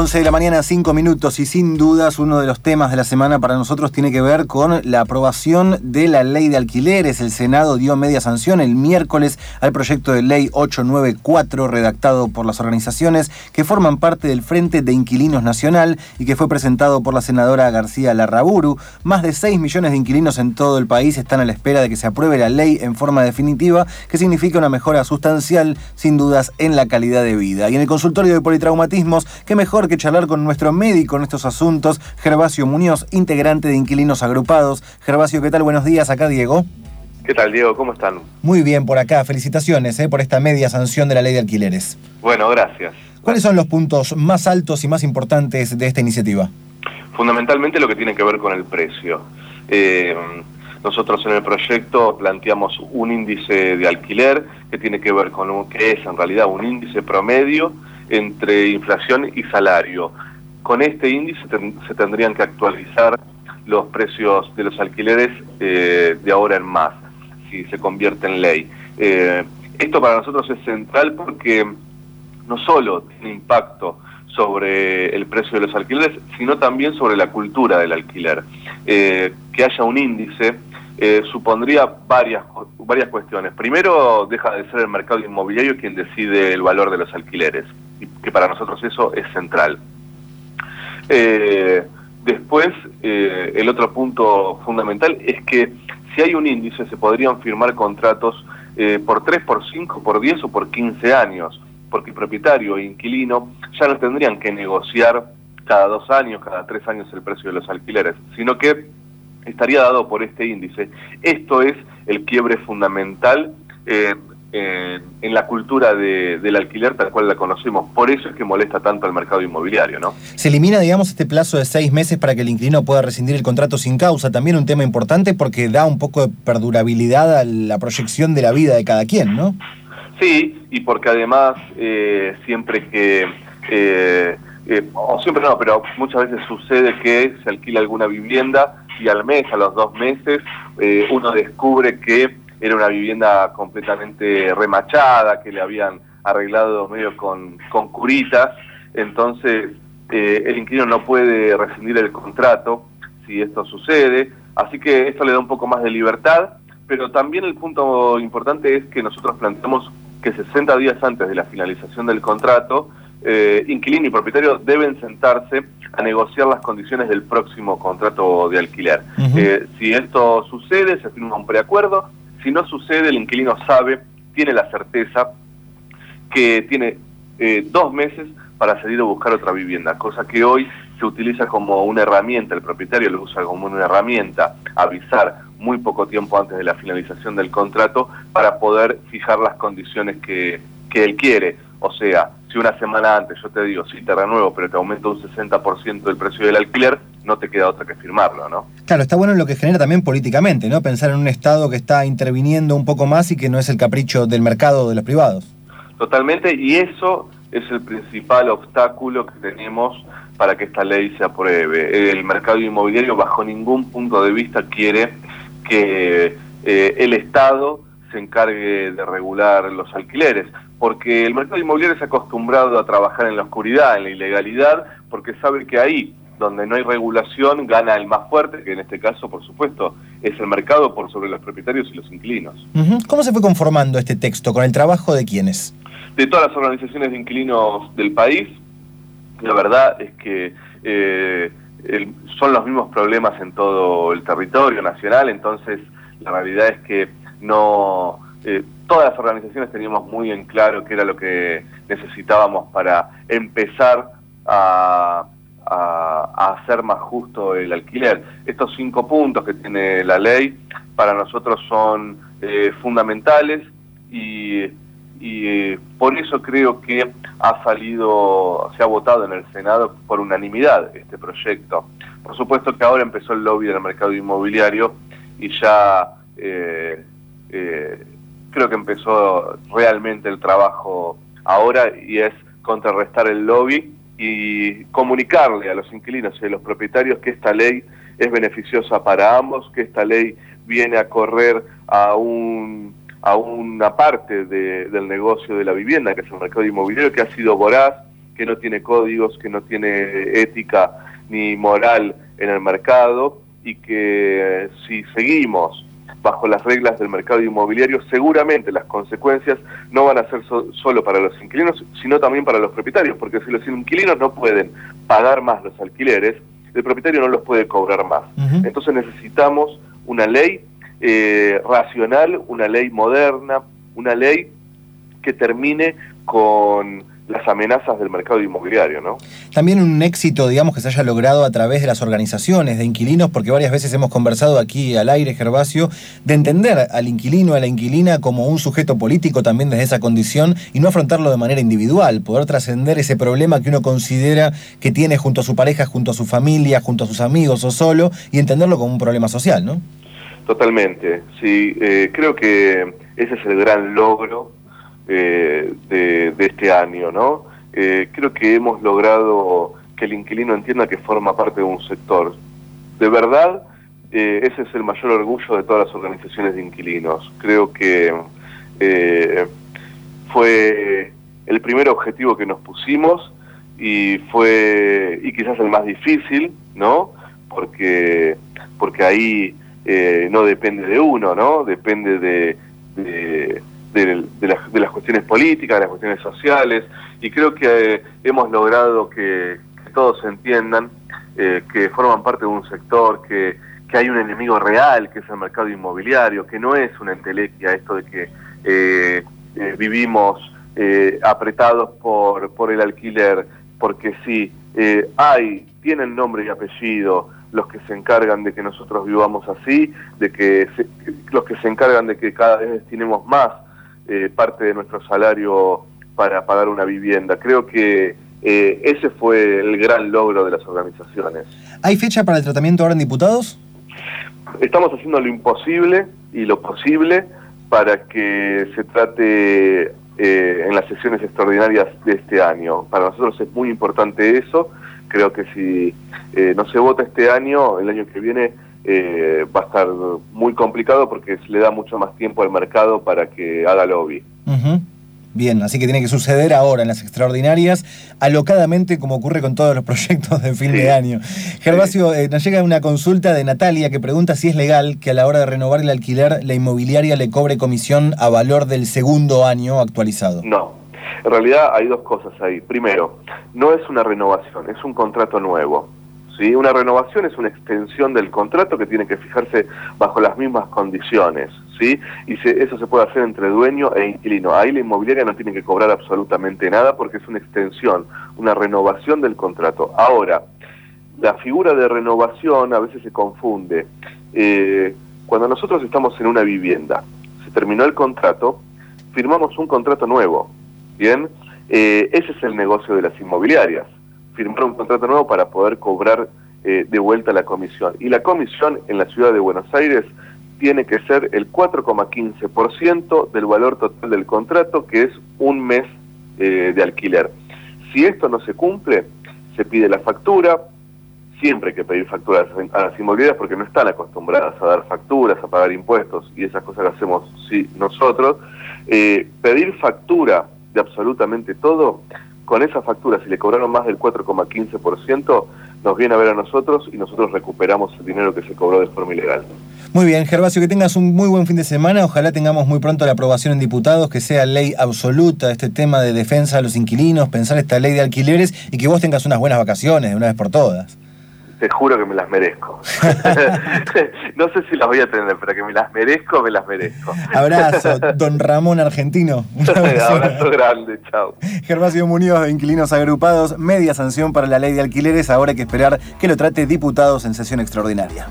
11 de la mañana, 5 minutos y sin dudas uno de los temas de la semana para nosotros tiene que ver con la aprobación de la ley de alquileres. El Senado dio media sanción el miércoles al proyecto de ley 894 redactado por las organizaciones que forman parte del Frente de Inquilinos Nacional y que fue presentado por la senadora García Larraburu. Más de 6 millones de inquilinos en todo el país están a la espera de que se apruebe la ley en forma definitiva, que significa una mejora sustancial, sin dudas, en la calidad de vida. Y en el consultorio de politraumatismos, qué mejor que charlar con nuestro médico en estos asuntos, Gervasio Muñoz, integrante de Inquilinos Agrupados. Gervasio, ¿qué tal? Buenos días, acá Diego. ¿Qué tal, Diego? ¿Cómo están? Muy bien, por acá. Felicitaciones eh, por esta media sanción de la ley de alquileres. Bueno, gracias. ¿Cuáles son los puntos más altos y más importantes de esta iniciativa? Fundamentalmente lo que tiene que ver con el precio. Eh, nosotros en el proyecto planteamos un índice de alquiler que tiene que ver con lo que es en realidad un índice promedio entre inflación y salario. Con este índice se tendrían que actualizar los precios de los alquileres eh, de ahora en más, si se convierte en ley. Eh, esto para nosotros es central porque no solo tiene impacto sobre el precio de los alquileres, sino también sobre la cultura del alquiler. Eh, que haya un índice supondría varias, varias cuestiones. Primero, deja de ser el mercado inmobiliario quien decide el valor de los alquileres que para nosotros eso es central. Eh, después, eh, el otro punto fundamental es que si hay un índice se podrían firmar contratos eh, por 3, por 5, por 10 o por 15 años, porque propietario e inquilino ya no tendrían que negociar cada dos años, cada tres años el precio de los alquileres, sino que estaría dado por este índice. Esto es el quiebre fundamental en la cultura del alquiler tal cual la conocemos. Por eso es que molesta tanto al mercado inmobiliario, ¿no? Se elimina, digamos, este plazo de seis meses para que el inquilino pueda rescindir el contrato sin causa. También un tema importante porque da un poco de perdurabilidad a la proyección de la vida de cada quien, ¿no? Sí, y porque además eh, siempre que... Eh, eh, o siempre no, pero muchas veces sucede que se alquila alguna vivienda y al mes, a los dos meses, uno descubre que era una vivienda completamente remachada, que le habían arreglado medio con, con curitas, entonces eh, el inquilino no puede rescindir el contrato si esto sucede, así que esto le da un poco más de libertad, pero también el punto importante es que nosotros planteamos que 60 días antes de la finalización del contrato, eh, inquilino y propietario deben sentarse a negociar las condiciones del próximo contrato de alquiler. Eh, si esto sucede, se firma un preacuerdo, si no sucede, el inquilino sabe, tiene la certeza que tiene eh, dos meses para salir a buscar otra vivienda, cosa que hoy se utiliza como una herramienta, el propietario lo usa como una herramienta, avisar muy poco tiempo antes de la finalización del contrato para poder fijar las condiciones que, que él quiere. O sea, si una semana antes yo te digo, sí, te renuevo, pero te aumento un 60% del precio del alquiler, no te queda otra que firmarlo, ¿no? Claro, está bueno lo que genera también políticamente, ¿no? Pensar en un Estado que está interviniendo un poco más y que no es el capricho del mercado de los privados. Totalmente, y eso es el principal obstáculo que tenemos para que esta ley se apruebe. El mercado inmobiliario bajo ningún punto de vista quiere que eh, el Estado se encargue de regular los alquileres porque el mercado inmobiliario es acostumbrado a trabajar en la oscuridad, en la ilegalidad, porque sabe que ahí donde no hay regulación gana el más fuerte, que en este caso, por supuesto, es el mercado por sobre los propietarios y los inquilinos. ¿Cómo se fue conformando este texto? ¿Con el trabajo de quiénes? De todas las organizaciones de inquilinos del país. La verdad es que eh, son los mismos problemas en todo el territorio nacional, entonces la realidad es que no eh, todas las organizaciones teníamos muy en claro qué era lo que necesitábamos para empezar a, hacer más justo el alquiler. Estos cinco puntos que tiene la ley para nosotros son eh, fundamentales y, y por eso creo que ha salido, se ha votado en el Senado por unanimidad este proyecto. Por supuesto que ahora empezó el lobby del mercado inmobiliario y ya eh, eh, creo que empezó realmente el trabajo ahora y es contrarrestar el lobby y comunicarle a los inquilinos y a los propietarios que esta ley es beneficiosa para ambos, que esta ley viene a correr a un a una parte del negocio de la vivienda, que es el mercado inmobiliario, que ha sido voraz, que no tiene códigos, que no tiene ética ni moral en el mercado y que si seguimos bajo las reglas del mercado inmobiliario, seguramente las consecuencias no van a ser solo para los inquilinos, sino también para los propietarios, porque si los inquilinos no pueden pagar más los alquileres, el propietario no los puede cobrar más. Entonces necesitamos una ley eh, racional, una ley moderna, una ley que termine con las amenazas del mercado inmobiliario, ¿no? También un éxito, digamos, que se haya logrado a través de las organizaciones de inquilinos, porque varias veces hemos conversado aquí al aire, Gervasio, de entender al inquilino, a la inquilina como un sujeto político también desde esa condición y no afrontarlo de manera individual, poder trascender ese problema que uno considera que tiene junto a su pareja, junto a su familia, junto a sus amigos o solo, y entenderlo como un problema social, ¿no? Totalmente, sí, eh, creo que ese es el gran logro eh, de, este año, ¿no? Eh, creo que hemos logrado que el inquilino entienda que forma parte de un sector. De verdad, eh, ese es el mayor orgullo de todas las organizaciones de inquilinos. Creo que fue el primer objetivo que nos pusimos y fue y quizás el más difícil, ¿no? Porque porque ahí no depende de uno, ¿no? Depende de de, políticas, de las cuestiones sociales, y creo que eh, hemos logrado que, todos entiendan eh, que forman parte de un sector, que, hay un enemigo real, que es el mercado inmobiliario, que no es una entelequia esto de que eh, vivimos apretados por, por el alquiler, porque sí, hay, tienen nombre y apellido, los que se encargan de que nosotros vivamos así, de que los que se encargan de que cada vez destinemos más eh, parte de nuestro salario para pagar una vivienda. Creo que eh, ese fue el gran logro de las organizaciones. ¿Hay fecha para el tratamiento ahora en diputados? Estamos haciendo lo imposible y lo posible para que se trate eh, en las sesiones extraordinarias de este año. Para nosotros es muy importante eso. Creo que si no se vota este año, el año que viene eh, va a estar muy complicado porque se le da mucho más tiempo al mercado para que haga lobby. Bien, así que tiene que suceder ahora en las extraordinarias, alocadamente como ocurre con todos los proyectos de fin de año. Gervasio, eh, nos llega una consulta de Natalia que pregunta si es legal que a la hora de renovar el alquiler la inmobiliaria le cobre comisión a valor del segundo año actualizado. No, en realidad hay dos cosas ahí. Primero, no es una renovación, es un contrato nuevo. Una renovación es una extensión del contrato que tiene que fijarse bajo las mismas condiciones, ¿sí? Y eso se puede hacer entre dueño e inquilino. Ahí la inmobiliaria no tiene que cobrar absolutamente nada porque es una extensión, una renovación del contrato. Ahora, la figura de renovación a veces se confunde. Eh, cuando nosotros estamos en una vivienda, se terminó el contrato, firmamos un contrato nuevo, ¿bien? Eh, ese es el negocio de las inmobiliarias firmar un contrato nuevo para poder cobrar eh, de vuelta la comisión. Y la comisión en la ciudad de Buenos Aires tiene que ser el 4,15% del valor total del contrato, que es un mes eh, de alquiler. Si esto no se cumple, se pide la factura, siempre hay que pedir facturas a las inmobiliarias porque no están acostumbradas a dar facturas, a pagar impuestos y esas cosas que hacemos sí, nosotros. Eh, pedir factura de absolutamente todo con esa factura, si le cobraron más del 4,15%, nos viene a ver a nosotros y nosotros recuperamos el dinero que se cobró de forma ilegal. Muy bien, Gervasio, que tengas un muy buen fin de semana. Ojalá tengamos muy pronto la aprobación en diputados, que sea ley absoluta este tema de defensa de los inquilinos, pensar esta ley de alquileres y que vos tengas unas buenas vacaciones de una vez por todas te juro que me las merezco. no sé si las voy a tener, pero que me las merezco, me las merezco. Abrazo, don Ramón Argentino. Abrazo grande, chao. Gervasio Muñoz de Inquilinos Agrupados, media sanción para la ley de alquileres, ahora hay que esperar que lo trate diputados en sesión extraordinaria.